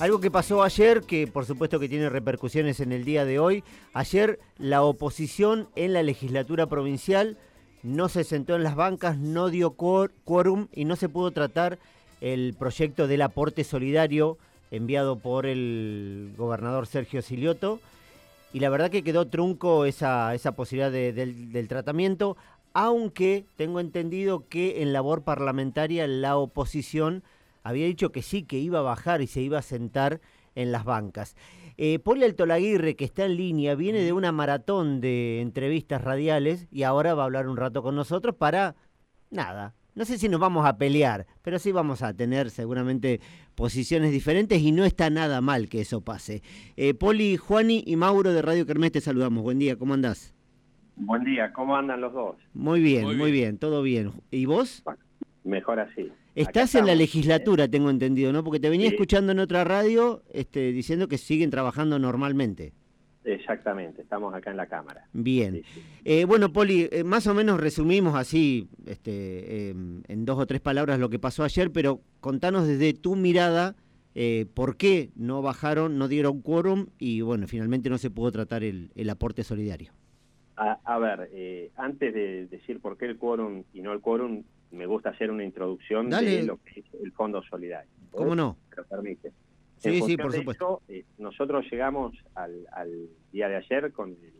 Algo que pasó ayer, que por supuesto que tiene repercusiones en el día de hoy. Ayer la oposición en la legislatura provincial no se sentó en las bancas, no dio quórum y no se pudo tratar el proyecto del aporte solidario enviado por el gobernador Sergio Silioto. Y la verdad que quedó trunco esa, esa posibilidad del, del tratamiento, aunque tengo entendido que en labor parlamentaria la oposición había dicho que sí, que iba a bajar y se iba a sentar en las bancas. Eh, Poli Altolaguirre, que está en línea, viene de una maratón de entrevistas radiales y ahora va a hablar un rato con nosotros para, nada, no sé si nos vamos a pelear, pero sí vamos a tener seguramente posiciones diferentes y no está nada mal que eso pase. Eh, Poli, Juani y Mauro de Radio Kermés te saludamos. Buen día, ¿cómo andás? Buen día, ¿cómo andan los dos? Muy bien, muy, bien. todo bien. ¿Y vos? Mejor así. Estás en la legislatura, tengo entendido, ¿no? Porque te venía escuchando en otra radio este, diciendo que siguen trabajando normalmente. Exactamente, estamos acá en la Cámara. Bien. Eh, bueno, Poli, eh, más o menos resumimos así, este, em, en dos o tres palabras, lo que pasó ayer, pero contanos desde tu mirada eh, por qué no bajaron, no dieron quórum y, bueno, finalmente no se pudo tratar el, aporte solidario. A, a ver, antes de decir por qué el quórum y no el quórum, me gusta hacer una introducción de lo que es el Fondo Solidario. ¿Cómo no? ¿Me lo permite? Sí, sí, por supuesto. Eh, nosotros llegamos al, día de ayer con el,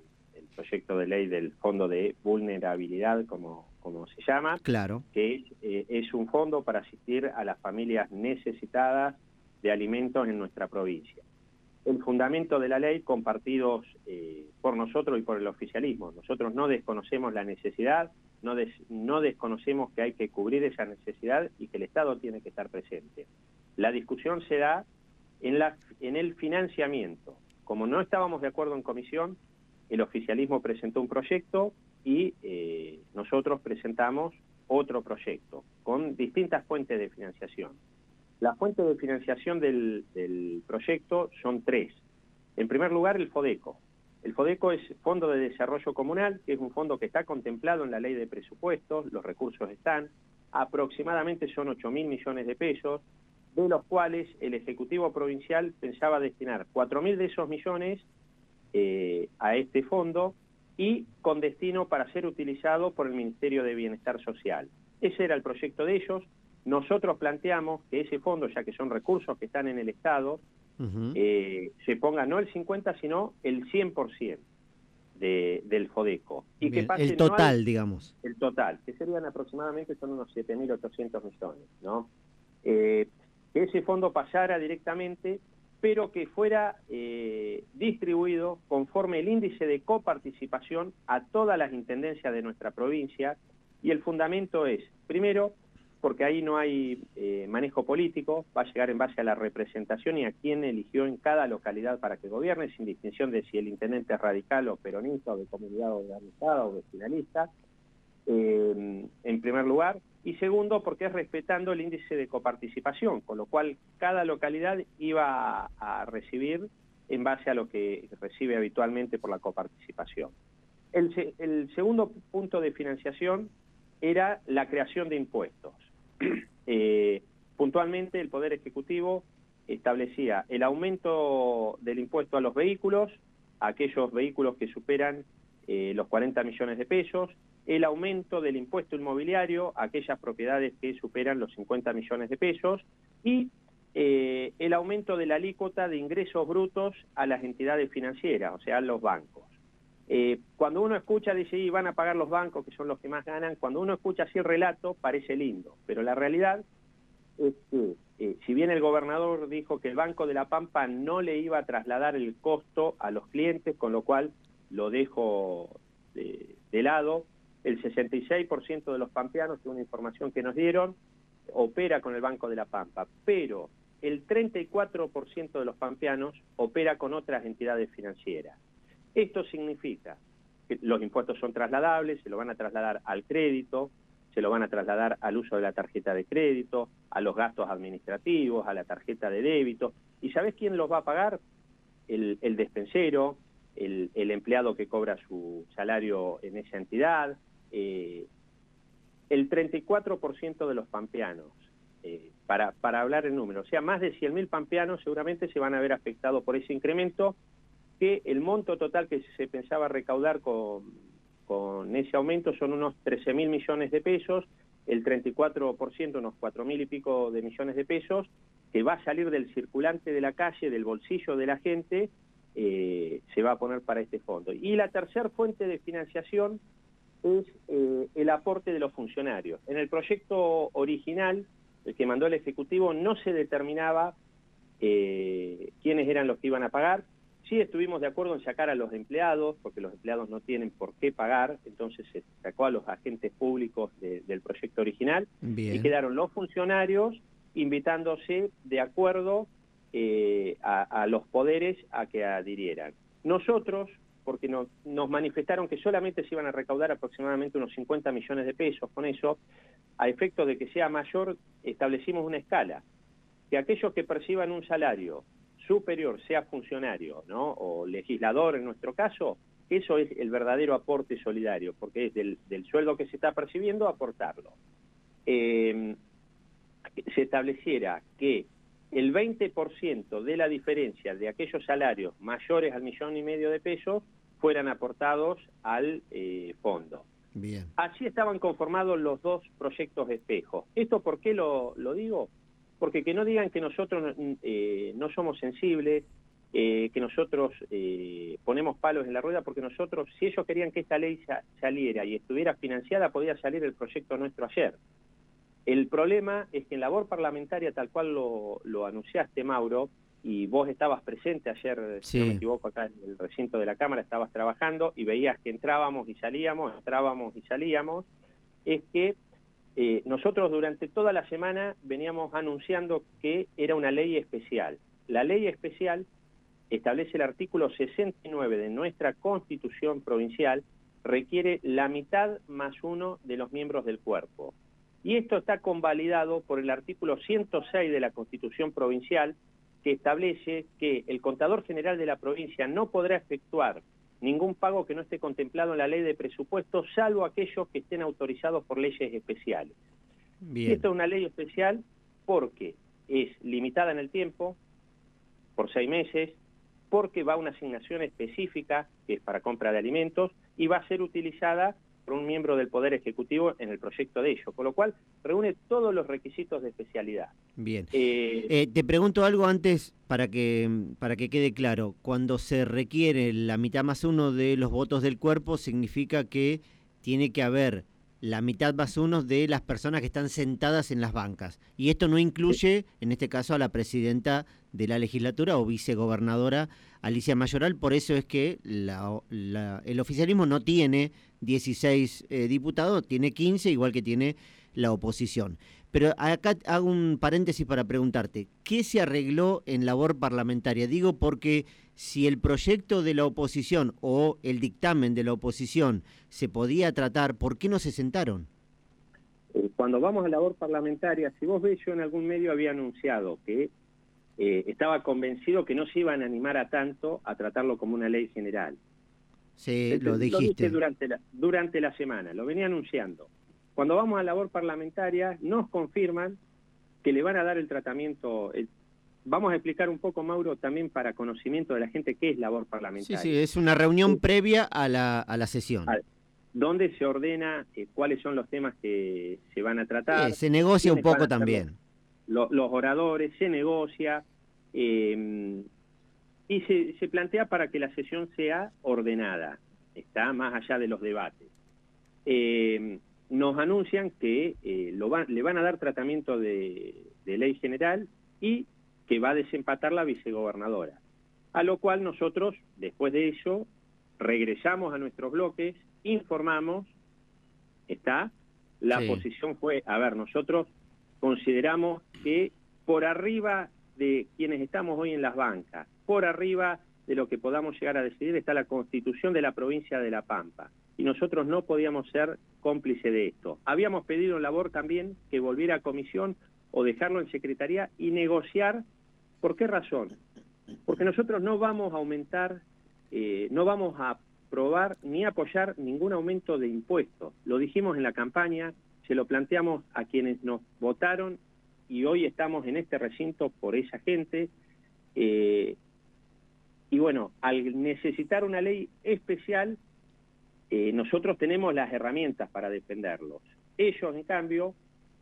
proyecto de ley del Fondo de Vulnerabilidad, como, como se llama, claro. que es, eh, es un fondo para asistir a las familias necesitadas de alimentos en nuestra provincia el fundamento de la ley compartidos eh, por nosotros y por el oficialismo. Nosotros no desconocemos la necesidad, no, no desconocemos que hay que cubrir esa necesidad y que el Estado tiene que estar presente. La discusión se da en, la, en el financiamiento. Como no estábamos de acuerdo en comisión, el oficialismo presentó un proyecto y eh, nosotros presentamos otro proyecto con distintas fuentes de financiación. Las fuentes de financiación del, proyecto son tres. En primer lugar, el FODECO. El FODECO es Fondo de Desarrollo Comunal, que es un fondo que está contemplado en la ley de presupuestos, los recursos están, aproximadamente son 8 mil millones de pesos, de los cuales el Ejecutivo Provincial pensaba destinar 4 mil de esos millones eh, a este fondo y con destino para ser utilizado por el Ministerio de Bienestar Social. Ese era el proyecto de ellos, nosotros planteamos que ese fondo, ya que son recursos que están en el Estado, eh, se ponga no el 50, sino el 100% de, del FODECO. Y que pase el total, digamos. El total, que serían aproximadamente son unos 7.800 millones, ¿no? Eh, que ese fondo pasara directamente, pero que fuera eh, distribuido conforme el índice de coparticipación a todas las intendencias de nuestra provincia. Y el fundamento es, primero, porque ahí no hay eh, manejo político, va a llegar en base a la representación y a quién eligió en cada localidad para que gobierne, sin distinción de si el intendente es radical o peronista o de comunidad organizada o vecinalista, eh, en primer lugar. Y segundo, porque es respetando el índice de coparticipación, con lo cual cada localidad iba a, recibir en base a lo que recibe habitualmente por la coparticipación. El segundo punto de financiación era la creación de impuestos. Eh, puntualmente el Poder Ejecutivo establecía el aumento del impuesto a los vehículos, a aquellos vehículos que superan eh, los 40 millones de pesos, el aumento del impuesto inmobiliario a aquellas propiedades que superan los 50 millones de pesos y eh, el aumento de la alícuota de ingresos brutos a las entidades financieras, o sea, a los bancos. Eh, cuando uno escucha, dice, y van a pagar los bancos, que son los que más ganan, cuando uno escucha así el relato, parece lindo, pero la realidad es que, eh, si bien el gobernador dijo que el Banco de la Pampa no le iba a trasladar el costo a los clientes, con lo cual lo dejo de, lado, el 66% de los pampeanos, según una información que nos dieron, opera con el Banco de la Pampa, pero el 34% de los pampeanos opera con otras entidades financieras. Esto significa que los impuestos son trasladables, se lo van a trasladar al crédito, se lo van a trasladar al uso de la tarjeta de crédito, a los gastos administrativos, a la tarjeta de débito. ¿Y sabes quién los va a pagar? El, despensero, el, empleado que cobra su salario en esa entidad. Eh, el 34% de los pampeanos eh, para, para hablar en número. O sea, más de 100.000 pampeanos seguramente se van a ver afectados por ese incremento, que el monto total que se pensaba recaudar con, con ese aumento son unos 13.000 millones de pesos, el 34%, unos 4.000 y pico de millones de pesos, que va a salir del circulante de la calle, del bolsillo de la gente, eh, se va a poner para este fondo. Y la tercera fuente de financiación es eh, el aporte de los funcionarios. En el proyecto original, el que mandó el Ejecutivo, no se determinaba eh, quiénes eran los que iban a pagar. Sí estuvimos de acuerdo en sacar a los empleados, porque los empleados no tienen por qué pagar, entonces se sacó a los agentes públicos del proyecto original y quedaron los funcionarios invitándose de acuerdo eh, a, los poderes a que adhirieran. Nosotros, porque nos manifestaron que solamente se iban a recaudar aproximadamente unos 50 millones de pesos con eso, a efecto de que sea mayor, establecimos una escala, que aquellos que perciban un salario superior, sea funcionario ¿no? o legislador en nuestro caso, eso es el verdadero aporte solidario, porque es del, sueldo que se está percibiendo aportarlo. Eh, se estableciera que el 20% de la diferencia de aquellos salarios mayores al millón y medio de pesos fueran aportados al eh, fondo. Bien. Así estaban conformados los dos proyectos de espejo. ¿Esto por qué lo, digo? Porque que no digan que nosotros eh, no somos sensibles, eh, que nosotros ponemos palos en la rueda, porque nosotros, si ellos querían que esta ley saliera y estuviera financiada, podía salir el proyecto nuestro ayer. El problema es que en labor parlamentaria, tal cual lo, anunciaste, Mauro, y vos estabas presente ayer, si no me equivoco, acá en el recinto de la Cámara, estabas trabajando y veías que entrábamos y salíamos, entrábamos y salíamos, es que eh, nosotros durante toda la semana veníamos anunciando que era una ley especial. La ley especial establece el artículo 69 de nuestra Constitución provincial, requiere la mitad más uno de los miembros del cuerpo. Y esto está convalidado por el artículo 106 de la Constitución Provincial, que establece que el contador general de la provincia no podrá efectuar ningún pago que no esté contemplado en la ley de presupuesto, salvo aquellos que estén autorizados por leyes especiales. Y esto es una ley especial porque es limitada en el tiempo, por seis meses, porque va a una asignación específica, que es para compra de alimentos, y va a ser utilizada un miembro del Poder Ejecutivo en el proyecto de ello, con lo cual reúne todos los requisitos de especialidad. Bien. Eh, eh, te pregunto algo antes para que, para que quede claro. Cuando se requiere la mitad más uno de los votos del cuerpo, significa que tiene que haber la mitad más uno de las personas que están sentadas en las bancas. Y esto no incluye, en este caso, a la presidenta de la legislatura o vicegobernadora Alicia Mayoral. Por eso es que el oficialismo no tiene 16 eh, diputados, tiene 15, igual que tiene la oposición. Pero acá hago un paréntesis para preguntarte, ¿qué se arregló en labor parlamentaria? Digo porque si el proyecto de la oposición o el dictamen de la oposición se podía tratar, ¿por qué no se sentaron? Eh, cuando vamos a labor parlamentaria, si vos ves, yo en algún medio había anunciado que eh, estaba convencido que no se iban a animar a tanto a tratarlo como una ley general. Sí, lo dijiste. durante la, durante la semana, lo venía anunciando. Cuando vamos a labor parlamentaria, nos confirman que le van a dar el tratamiento. vamos a explicar un poco, Mauro, también para conocimiento de la gente qué es labor parlamentaria. Sí, sí, es una reunión previa a la, a la sesión. donde se ordena eh, cuáles son los temas que se van a tratar. se negocia un poco también. Los, los, oradores, se negocia. Eh, y se, plantea para que la sesión sea ordenada, está más allá de los debates. Eh, nos anuncian que eh, lo le van a dar tratamiento de, ley general y que va a desempatar la vicegobernadora. A lo cual nosotros, después de eso, regresamos a nuestros bloques, informamos, está, la posición fue, a ver, nosotros consideramos que por arriba de quienes estamos hoy en las bancas, por arriba de lo que podamos llegar a decidir está la constitución de la provincia de La Pampa. Y nosotros no podíamos ser cómplices de esto. Habíamos pedido labor también que volviera a comisión o dejarlo en secretaría y negociar. ¿Por qué razón? Porque nosotros no vamos a aumentar, eh, no vamos a aprobar ni apoyar ningún aumento de impuestos. Lo dijimos en la campaña, se lo planteamos a quienes nos votaron y hoy estamos en este recinto por esa gente. Eh, y bueno, al necesitar una ley especial, eh, nosotros tenemos las herramientas para defenderlos. Ellos, en cambio,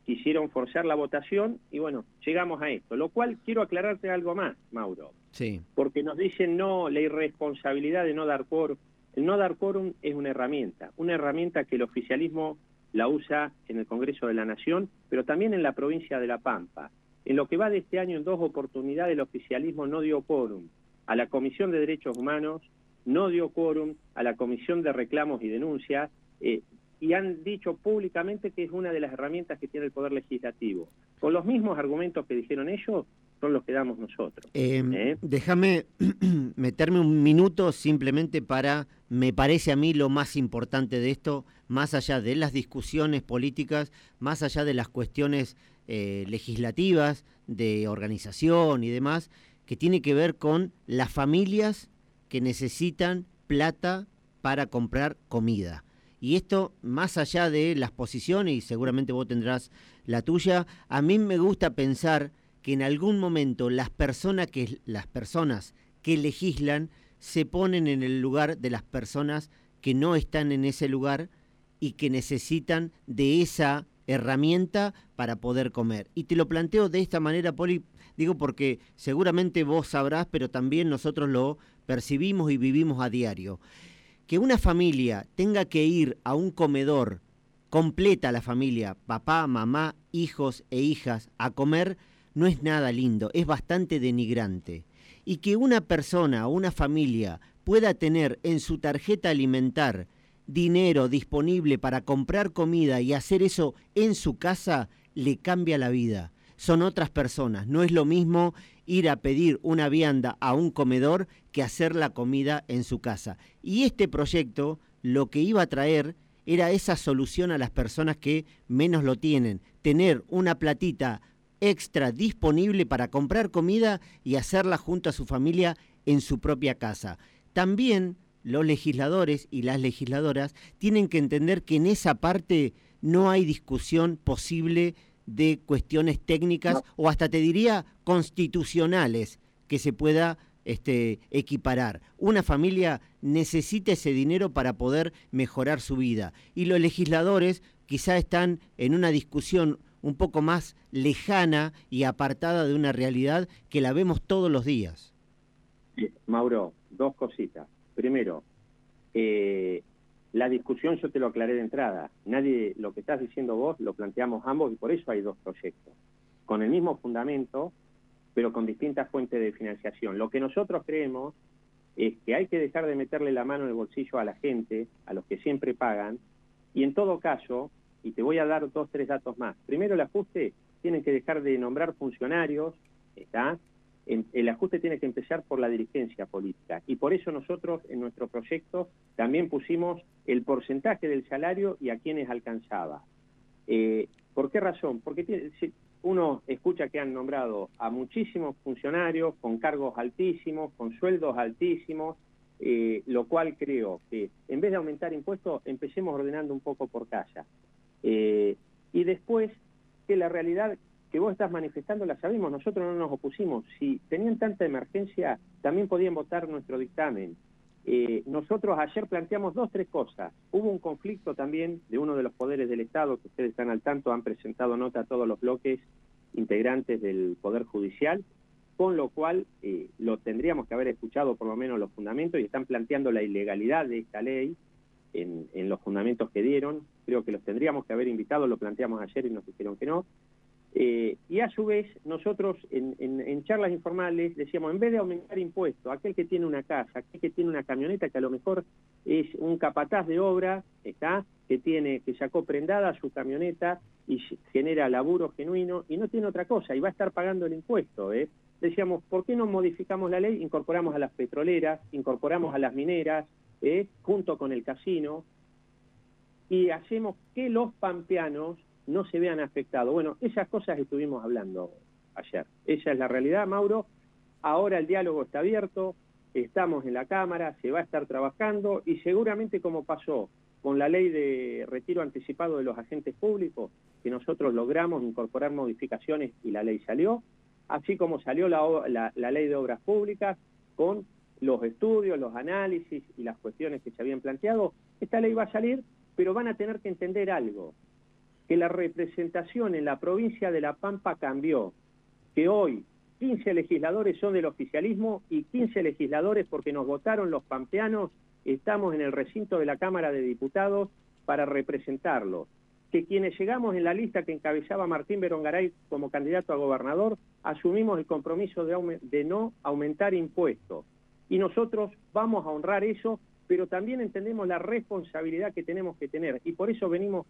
quisieron forzar la votación y bueno, llegamos a esto. Lo cual quiero aclararte algo más, Mauro. Sí. Porque nos dicen no, la irresponsabilidad de no dar quórum. El no dar quórum es una herramienta, una herramienta que el oficialismo la usa en el Congreso de la Nación, pero también en la provincia de La Pampa. En lo que va de este año, en dos oportunidades, el oficialismo no dio quórum a la Comisión de Derechos Humanos, no dio quórum a la Comisión de Reclamos y Denuncias, eh, y han dicho públicamente que es una de las herramientas que tiene el Poder Legislativo. Con los mismos argumentos que dijeron ellos, son los que damos nosotros. Em, ¿eh? Déjame meterme un minuto simplemente para, me parece a mí lo más importante de esto, más allá de las discusiones políticas, más allá de las cuestiones eh, legislativas, de organización y demás, que tiene que ver con las familias que necesitan plata para comprar comida. Y esto, más allá de las posiciones, y seguramente vos tendrás la tuya, a mí me gusta pensar que en algún momento las personas que, las personas que legislan se ponen en el lugar de las personas que no están en ese lugar y que necesitan de esa herramienta para poder comer. Y te lo planteo de esta manera, Poli, digo porque seguramente vos sabrás, pero también nosotros lo percibimos y vivimos a diario. Que una familia tenga que ir a un comedor, completa la familia, papá, mamá, hijos e hijas, a comer, no es nada lindo, es bastante denigrante. Y que una persona o una familia pueda tener en su tarjeta alimentar dinero disponible para comprar comida y hacer eso en su casa, le cambia la vida. Son otras personas. No es lo mismo ir a pedir una vianda a un comedor que hacer la comida en su casa. Y este proyecto lo que iba a traer era esa solución a las personas que menos lo tienen. Tener una platita extra disponible para comprar comida y hacerla junto a su familia en su propia casa. También los legisladores y las legisladoras tienen que entender que en esa parte no hay discusión posible de cuestiones técnicas o hasta te diría constitucionales que se pueda este, equiparar. Una familia necesita ese dinero para poder mejorar su vida y los legisladores quizá están en una discusión un poco más lejana y apartada de una realidad que la vemos todos los días. Mauro, dos cositas. Primero, eh, la discusión yo te lo aclaré de entrada. Nadie, lo que estás diciendo vos, lo planteamos ambos y por eso hay dos proyectos. Con el mismo fundamento, pero con distintas fuentes de financiación. Lo que nosotros creemos es que hay que dejar de meterle la mano en el bolsillo a la gente, a los que siempre pagan, y en todo caso, y te voy a dar dos, tres datos más. Primero, el ajuste, tienen que dejar de nombrar funcionarios, ¿está? El ajuste tiene que empezar por la dirigencia política y por eso nosotros en nuestro proyecto también pusimos el porcentaje del salario y a quienes alcanzaba. Eh, ¿Por qué razón? Porque uno escucha que han nombrado a muchísimos funcionarios con cargos altísimos, con sueldos altísimos, eh, lo cual creo que en vez de aumentar impuestos, empecemos ordenando un poco por casa. Eh, y después, que la realidad que vos estás manifestando la sabemos, nosotros no nos opusimos. Si tenían tanta emergencia, también podían votar nuestro dictamen. Eh, nosotros ayer planteamos dos, tres cosas. Hubo un conflicto también de uno de los poderes del Estado, que ustedes están al tanto, han presentado nota a todos los bloques integrantes del Poder Judicial, con lo cual eh, lo tendríamos que haber escuchado por lo menos los fundamentos y están planteando la ilegalidad de esta ley en, en los fundamentos que dieron. Creo que los tendríamos que haber invitado, lo planteamos ayer y nos dijeron que no. Eh, y a su vez, nosotros en, charlas informales decíamos, en vez de aumentar impuestos, aquel que tiene una casa, aquel que tiene una camioneta que a lo mejor es un capataz de obra, está, que tiene, que sacó prendada su camioneta y genera laburo genuino y no tiene otra cosa y va a estar pagando el impuesto, ¿eh? Decíamos, ¿por qué no modificamos la ley? Incorporamos a las petroleras, incorporamos a las mineras, ¿eh? junto con el casino, y hacemos que los pampeanos no se vean afectados. Bueno, esas cosas estuvimos hablando ayer. Esa es la realidad, Mauro. Ahora el diálogo está abierto, estamos en la Cámara, se va a estar trabajando y seguramente como pasó con la ley de retiro anticipado de los agentes públicos, que nosotros logramos incorporar modificaciones y la ley salió, así como salió la, la ley de obras públicas con los estudios, los análisis y las cuestiones que se habían planteado, esta ley va a salir, pero van a tener que entender algo, que la representación en la provincia de La Pampa cambió, que hoy 15 legisladores son del oficialismo y 15 legisladores porque nos votaron los pampeanos, estamos en el recinto de la Cámara de Diputados para representarlos. Que quienes llegamos en la lista que encabezaba Martín Berongaray como candidato a gobernador, asumimos el compromiso de, de no aumentar impuestos. Y nosotros vamos a honrar eso, pero también entendemos la responsabilidad que tenemos que tener. Y por eso venimos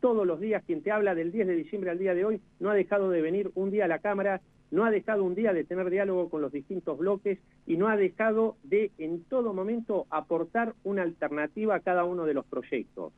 todos los días, quien te habla del 10 de diciembre al día de hoy, no ha dejado de venir un día a la Cámara no ha dejado un día de tener diálogo con los distintos bloques y no ha dejado de en todo momento aportar una alternativa a cada uno de los proyectos.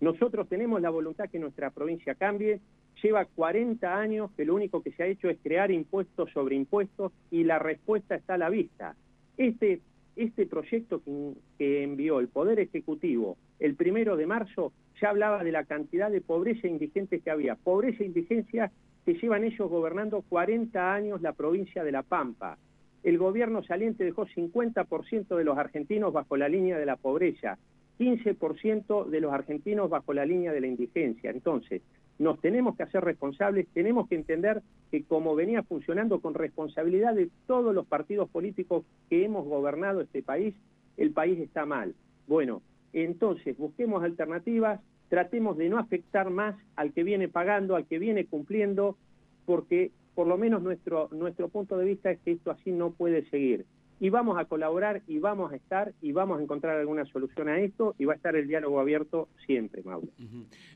Nosotros tenemos la voluntad que nuestra provincia cambie, lleva 40 años que lo único que se ha hecho es crear impuestos sobre impuestos y la respuesta está a la vista. Este, este proyecto que, que envió el Poder Ejecutivo el primero de marzo ya hablaba de la cantidad de pobreza e indigentes que había. Pobreza e indigencia que llevan ellos gobernando 40 años la provincia de La Pampa. El gobierno saliente dejó 50% de los argentinos bajo la línea de la pobreza, 15% de los argentinos bajo la línea de la indigencia. Entonces, nos tenemos que hacer responsables, tenemos que entender que como venía funcionando con responsabilidad de todos los partidos políticos que hemos gobernado este país, el país está mal. Bueno, entonces busquemos alternativas, tratemos de no afectar más al que viene pagando, al que viene cumpliendo, porque por lo menos nuestro, nuestro punto de vista es que esto así no puede seguir. Y vamos a colaborar y vamos a estar y vamos a encontrar alguna solución a esto y va a estar el diálogo abierto siempre, Mauro.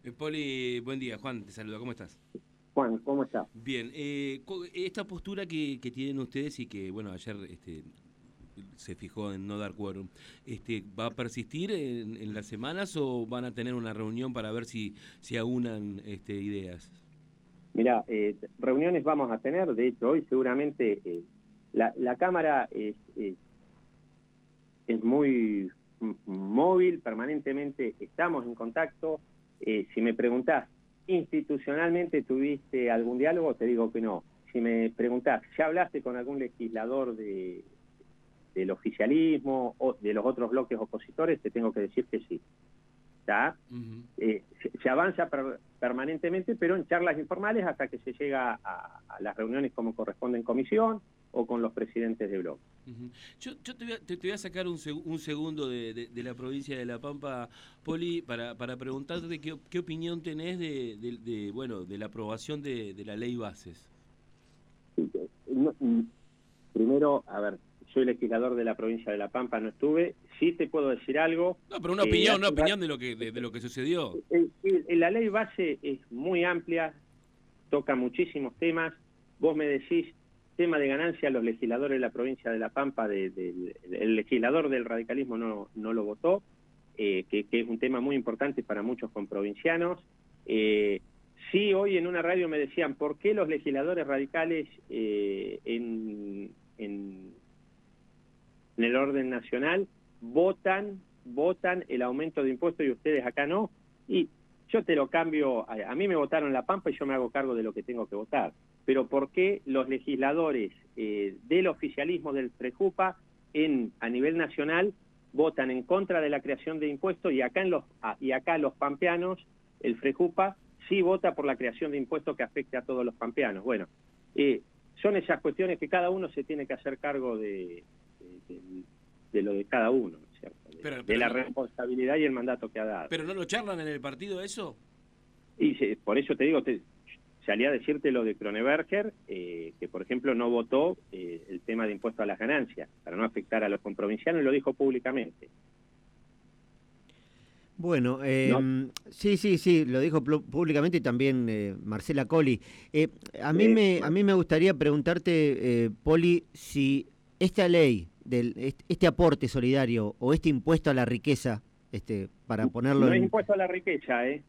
Eh, Poli, buen día. Juan, te saluda. ¿Cómo estás? Juan, ¿cómo estás? Bien. Eh, esta postura que, que, tienen ustedes y que, bueno, ayer este, se fijó en no dar quórum. Este, ¿Va a persistir en, las semanas o van a tener una reunión para ver si, si aunan este, ideas? Mira, eh, reuniones vamos a tener, de hecho hoy seguramente eh, la, la, Cámara es, es, muy móvil, permanentemente estamos en contacto. Eh, si me preguntás, institucionalmente tuviste algún diálogo, te digo que no. Si me preguntás, ¿ya hablaste con algún legislador de, del oficialismo o de los otros bloques opositores, te tengo que decir que sí. Eh, se, avanza permanentemente, pero en charlas informales hasta que se llega a, las reuniones como corresponde en comisión o con los presidentes de bloque. Yo, te, voy a, sacar un, segundo de, la provincia de La Pampa, Poli, para, para preguntarte qué, opinión tenés de, bueno, de la aprobación de, la ley bases. Mm, primero, a ver, soy legislador de la provincia de La Pampa, no estuve. Sí te puedo decir algo. No, pero una opinión, una opinión de lo que de, lo que sucedió. la ley base es muy amplia, toca muchísimos temas. Vos me decís tema de ganancia, los legisladores de la provincia de La Pampa, de, el legislador del radicalismo no, no lo votó, eh, que, es un tema muy importante para muchos comprovincianos. Eh, sí, hoy en una radio me decían, ¿por qué los legisladores radicales eh, en, en en el orden nacional votan votan el aumento de impuestos y ustedes acá no. Y yo te lo cambio, a, mí me votaron La Pampa y yo me hago cargo de lo que tengo que votar. Pero ¿por qué los legisladores eh, del oficialismo del Prejupa en, a nivel nacional votan en contra de la creación de impuestos y acá, en los, y acá los pampeanos, el Frejupa, sí vota por la creación de impuestos que afecte a todos los pampeanos? Bueno, eh, son esas cuestiones que cada uno se tiene que hacer cargo de, de, lo de cada uno, de, la responsabilidad y el mandato que ha dado. ¿Pero no lo charlan en el partido eso? Y por eso te digo, te, salí a decirte lo de Kroneberger, eh, que por ejemplo no votó eh, el tema de impuesto a las ganancias, para no afectar a los comprovincianos, y lo dijo públicamente. Bueno, em, sí, sí, sí, lo dijo públicamente y también eh, Marcela Coli. a, mí me, a mí me gustaría preguntarte, Poli, si esta ley del este aporte solidario o este impuesto a la riqueza, este para ponerlo no es impuesto a la riqueza, ¿eh?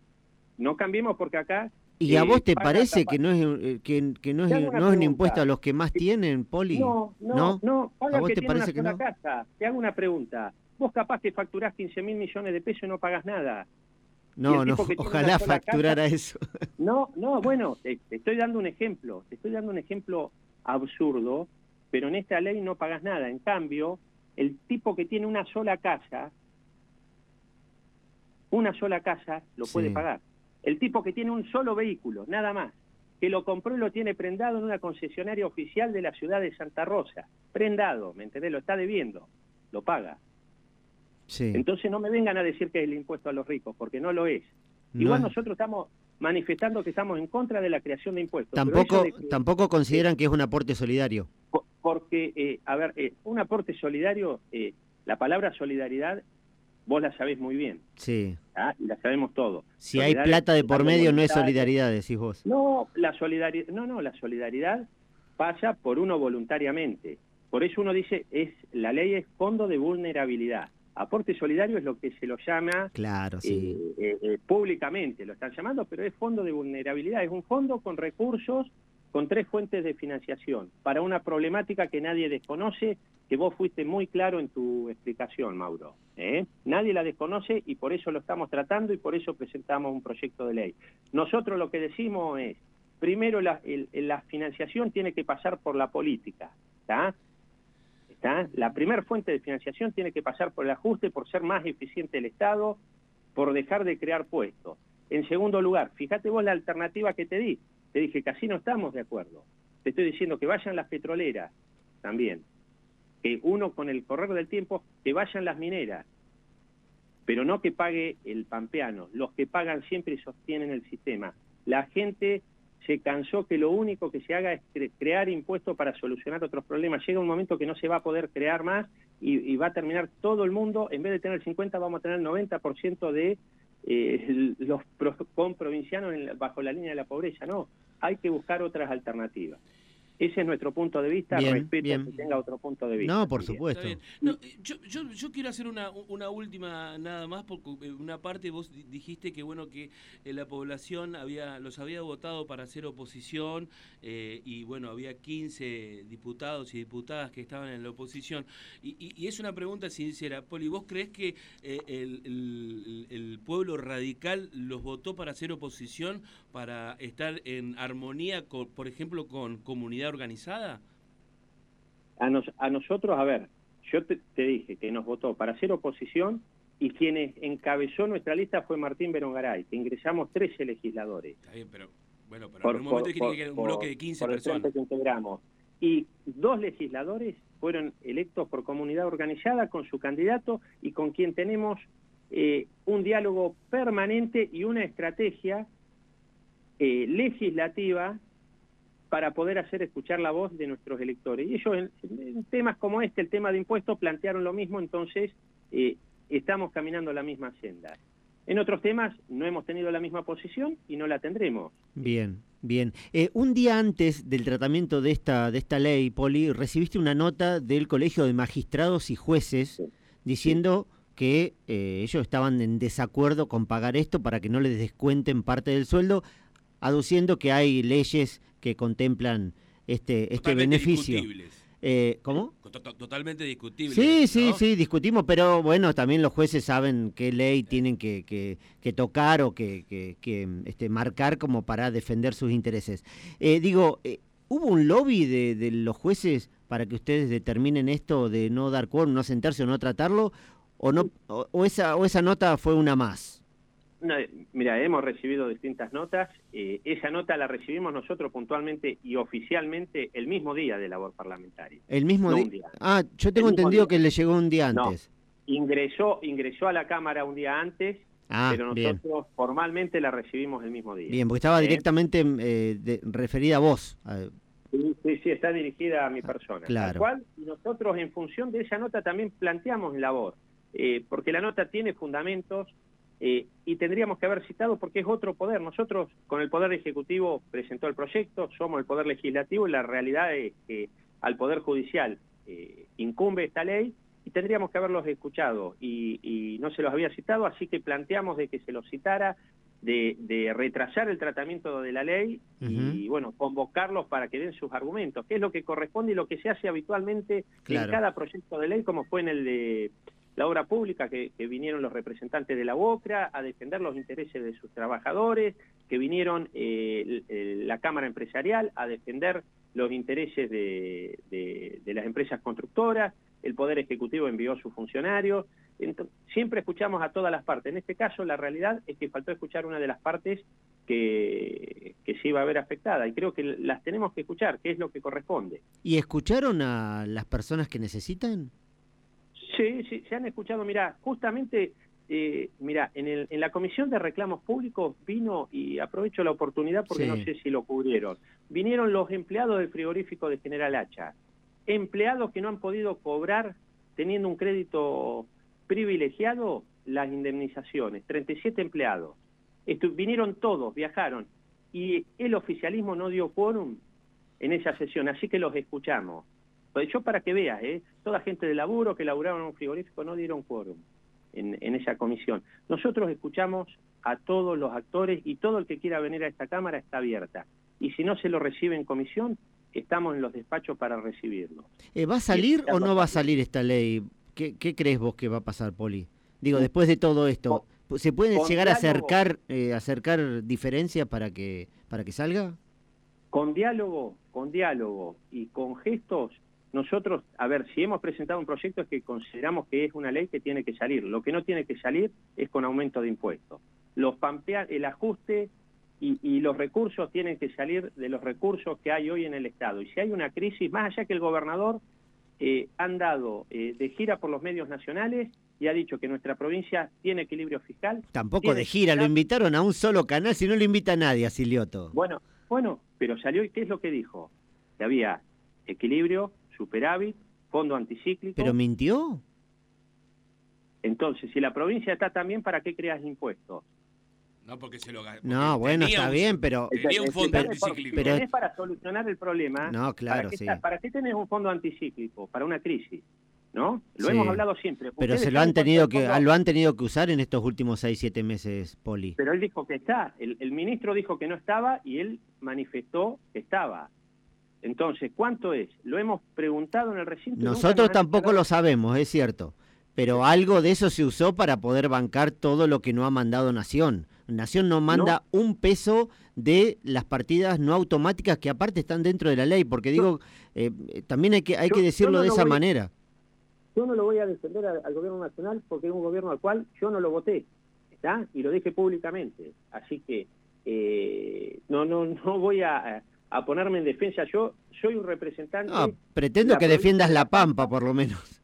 No cambiemos porque acá ¿Y a vos eh, te parece que no es eh, que, que no es, no es un impuesto a los que más tienen, Poli? No, no, no. ¿A vos te parece que no? Casa. Te hago una pregunta. Vos capaz que facturás 15 mil millones de pesos y no pagas nada. No, no, ojalá facturara eso. No, no, bueno, te, estoy dando un ejemplo, te estoy dando un ejemplo absurdo, pero en esta ley no pagas nada. En cambio, el tipo que tiene una sola casa, una sola casa, lo puede pagar. El tipo que tiene un solo vehículo, nada más, que lo compró y lo tiene prendado en una concesionaria oficial de la ciudad de Santa Rosa, prendado, ¿me entendés? Lo está debiendo, lo paga. Entonces no me vengan a decir que es el impuesto a los ricos, porque no lo es. Igual nosotros estamos manifestando que estamos en contra de la creación de impuestos. Tampoco, tampoco consideran que es un aporte solidario. Porque, eh, a ver, eh, un aporte solidario, eh, la palabra solidaridad, vos la sabés muy bien. Sí. ¿ah? Y la sabemos todos. Si hay plata de por medio, no es solidaridad, decís vos. No, la solidaridad, no, no, la solidaridad pasa por uno voluntariamente. Por eso uno dice, es la ley es fondo de vulnerabilidad. Aporte solidario es lo que se lo llama claro, sí. Eh, eh, eh, públicamente, lo están llamando, pero es fondo de vulnerabilidad, es un fondo con recursos, con tres fuentes de financiación, para una problemática que nadie desconoce, que vos fuiste muy claro en tu explicación, Mauro. Nadie la desconoce y por eso lo estamos tratando y por eso presentamos un proyecto de ley. Nosotros lo que decimos es, primero la, la financiación tiene que pasar por la política, ¿está? La primera fuente de financiación tiene que pasar por el ajuste, por ser más eficiente el Estado, por dejar de crear puestos. En segundo lugar, fíjate vos la alternativa que te di. Te dije que así no estamos de acuerdo. Te estoy diciendo que vayan las petroleras también. Que uno con el correr del tiempo, que vayan las mineras. Pero no que pague el pampeano. Los que pagan siempre sostienen el sistema. La gente se cansó que lo único que se haga es crear impuestos para solucionar otros problemas. Llega un momento que no se va a poder crear más y, va a terminar todo el mundo, en vez de tener el 50 vamos a tener el 90% de eh, los provincianos bajo la línea de la pobreza. No, hay que buscar otras alternativas. Ese es nuestro punto de vista, respeto que tenga otro punto de vista. No, por supuesto. No, eh, yo, yo, yo, quiero hacer una, una última nada más, porque eh, una parte vos dijiste que bueno que eh, la población había los había votado para hacer oposición y bueno, había 15 diputados y diputadas que estaban en la oposición. Y, y, es una pregunta sincera, Poli, ¿vos crees que el, el, el pueblo radical los votó para hacer oposición, para estar en armonía, con, por ejemplo, con comunidad organizada? A, a nosotros, a ver, yo te, dije que nos votó para hacer oposición y quien encabezó nuestra lista fue Martín Berongaray, que ingresamos 13 legisladores. Está bien, pero bueno, pero en un momento tiene que un bloque de 15 personas. Que integramos. Y dos legisladores fueron electos por comunidad organizada con su candidato y con quien tenemos eh, un diálogo permanente y una estrategia eh, legislativa para poder hacer escuchar la voz de nuestros electores. Y ellos en, temas como este, el tema de impuestos, plantearon lo mismo, entonces eh, estamos caminando la misma senda. En otros temas no hemos tenido la misma posición y no la tendremos. Bien, bien. Eh, un día antes del tratamiento de esta, de esta ley, Poli, recibiste una nota del Colegio de Magistrados y Jueces diciendo que eh, ellos estaban en desacuerdo con pagar esto para que no les descuenten parte del sueldo, aduciendo que hay leyes que contemplan este, este beneficio. Eh, ¿Cómo? Totalmente discutible. Sí, sí, sí, discutimos, pero bueno, también los jueces saben qué ley tienen que, que, tocar o que, que, este, marcar como para defender sus intereses. Eh, digo, eh, ¿hubo un lobby de, de, los jueces para que ustedes determinen esto de no dar quórum, no sentarse o no tratarlo? ¿O, no, o, esa, o esa nota fue una más? Mira, hemos recibido distintas notas. Eh, esa nota la recibimos nosotros puntualmente y oficialmente el mismo día de labor parlamentaria. El mismo día. Ah, yo tengo entendido que le llegó un día antes. ingresó, ingresó a la Cámara un día antes, ah, pero nosotros formalmente la recibimos el mismo día. Bien, porque estaba ¿Eh? directamente eh, referida a vos. Sí, sí, está dirigida a mi persona. Claro. cual, nosotros en función de esa nota también planteamos labor, porque la nota tiene fundamentos eh, y tendríamos que haber citado porque es otro poder. Nosotros con el Poder Ejecutivo presentó el proyecto, somos el Poder Legislativo y la realidad es que al Poder Judicial eh, incumbe esta ley y tendríamos que haberlos escuchado. Y, no se los había citado, así que planteamos de que se los citara, de, retrasar el tratamiento de la ley y bueno, convocarlos para que den sus argumentos, que es lo que corresponde y lo que se hace habitualmente en cada proyecto de ley, como fue en el de la obra pública, que, vinieron los representantes de la UOCRA a defender los intereses de sus trabajadores, que vinieron eh, la Cámara Empresarial a defender los intereses de, las empresas constructoras, el Poder Ejecutivo envió a sus funcionarios, siempre escuchamos a todas las partes. En este caso, la realidad es que faltó escuchar una de las partes que, que se iba a ver afectada, y creo que las tenemos que escuchar, que es lo que corresponde. ¿Y escucharon a las personas que necesitan? Sí, sí, se han escuchado, mira, justamente, eh, mira, en, el, en la Comisión de Reclamos Públicos vino, y aprovecho la oportunidad porque no sé si lo cubrieron, vinieron los empleados del frigorífico de General Hacha, empleados que no han podido cobrar teniendo un crédito privilegiado las indemnizaciones, 37 empleados. vinieron todos, viajaron, y el oficialismo no dio quórum en esa sesión, así que los escuchamos. Pues yo para que veas, ¿eh? toda gente de laburo que laburaron en un frigorífico no dieron quórum en, en esa comisión. Nosotros escuchamos a todos los actores y todo el que quiera venir a esta Cámara está abierta. Y si no se lo recibe en comisión, estamos en los despachos para recibirlo. Eh, ¿Va a salir o no va a salir esta ley? ¿Qué, ¿Qué, crees vos que va a pasar, Poli? Digo, después de todo esto, ¿se puede llegar a acercar, eh, acercar diferencias para que, para que salga? Con diálogo, con diálogo y con gestos nosotros, a ver, si hemos presentado un proyecto es que consideramos que es una ley que tiene que salir. Lo que no tiene que salir es con aumento de impuestos. Los el ajuste y, los recursos tienen que salir de los recursos que hay hoy en el Estado. Y si hay una crisis, más allá que el gobernador eh, han dado eh, de gira por los medios nacionales y ha dicho que nuestra provincia tiene equilibrio fiscal. Tampoco de gira, lo invitaron a un solo canal, si no lo invita a nadie a Silioto. Bueno, bueno, pero salió y ¿qué es lo que dijo? Que había equilibrio, superávit, fondo anticíclico. ¿Pero mintió? Entonces, si la provincia está también, ¿para qué creas impuestos? No, porque se lo No, bueno, está bien, pero... Tenía un fondo anticíclico. Pero es para solucionar el problema. No, claro, ¿para sí. ¿Para qué tenés un fondo anticíclico? Para una crisis, ¿no? Lo hemos hablado siempre. Pero se lo han tenido que lo han tenido que usar en estos últimos seis, siete meses, Poli. Pero él dijo que está. el ministro dijo que no estaba y él manifestó que estaba. Entonces, ¿cuánto es? Lo hemos preguntado en el recinto. Nosotros tampoco lo sabemos, es cierto. Pero algo de eso se usó para poder bancar todo lo que no ha mandado Nación. Nación no manda un peso de las partidas no automáticas que aparte están dentro de la ley, porque digo, eh, también hay que, hay que decirlo de esa manera. Yo no lo voy a defender al, gobierno nacional porque es un gobierno al cual yo no lo voté, ¿está? Y lo dije públicamente. Así que eh, no, no, no voy a, a ponerme en defensa. Yo soy un representante... No, pretendo que defiendas la Pampa, por lo menos.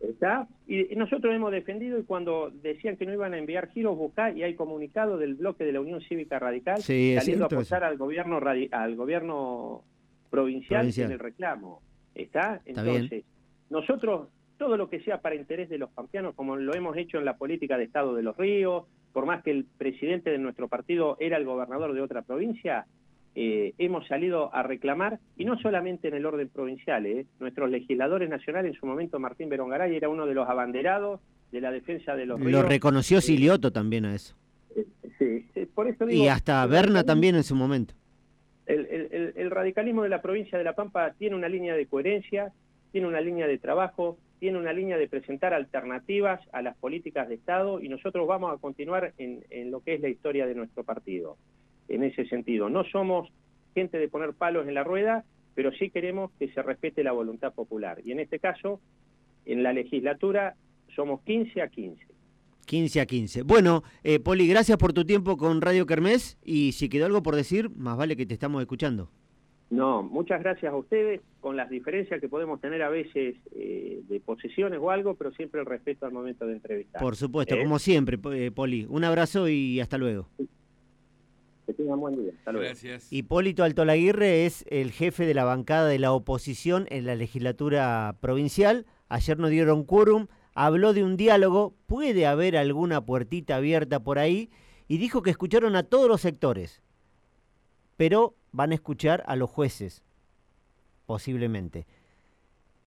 ¿Está? Y nosotros hemos defendido y cuando decían que no iban a enviar giros, buscar y hay comunicado del bloque de la Unión Cívica Radical saliendo a apostar al gobierno al gobierno provincial, en el reclamo. ¿Está? Entonces, nosotros todo lo que sea para interés de los pampeanos, como lo hemos hecho en la política de Estado de los Ríos, por más que el presidente de nuestro partido era el gobernador de otra provincia, eh, hemos salido a reclamar, y no solamente en el orden provincial, eh, nuestros legisladores nacionales, en su momento Martín Berongaray era uno de los abanderados de la defensa de los Lo reconoció eh, Silioto también a eso. sí, por eso Y hasta Berna también en su momento. el radicalismo de la provincia de La Pampa tiene una línea de coherencia, tiene una línea de trabajo, tiene una línea de presentar alternativas a las políticas de Estado y nosotros vamos a continuar en, en lo que es la historia de nuestro partido en ese sentido. No somos gente de poner palos en la rueda, pero sí queremos que se respete la voluntad popular. Y en este caso, en la legislatura somos 15 a 15. 15 a 15. Bueno, eh, Poli, gracias por tu tiempo con Radio Kermés y si quedó algo por decir, más vale que te estamos escuchando. No, muchas gracias a ustedes, con las diferencias que podemos tener a veces eh, de posesiones o algo, pero siempre el respeto al momento de entrevistar. Por supuesto, ¿Eh? como siempre, Poli. Un abrazo y hasta luego. Que tengan buen día. Hasta Gracias. Hipólito Altolaguirre es el jefe de la bancada de la oposición en la legislatura provincial. Ayer no dieron quórum, habló de un diálogo, puede haber alguna puertita abierta por ahí, y dijo que escucharon a todos los sectores, pero van a escuchar a los jueces, posiblemente.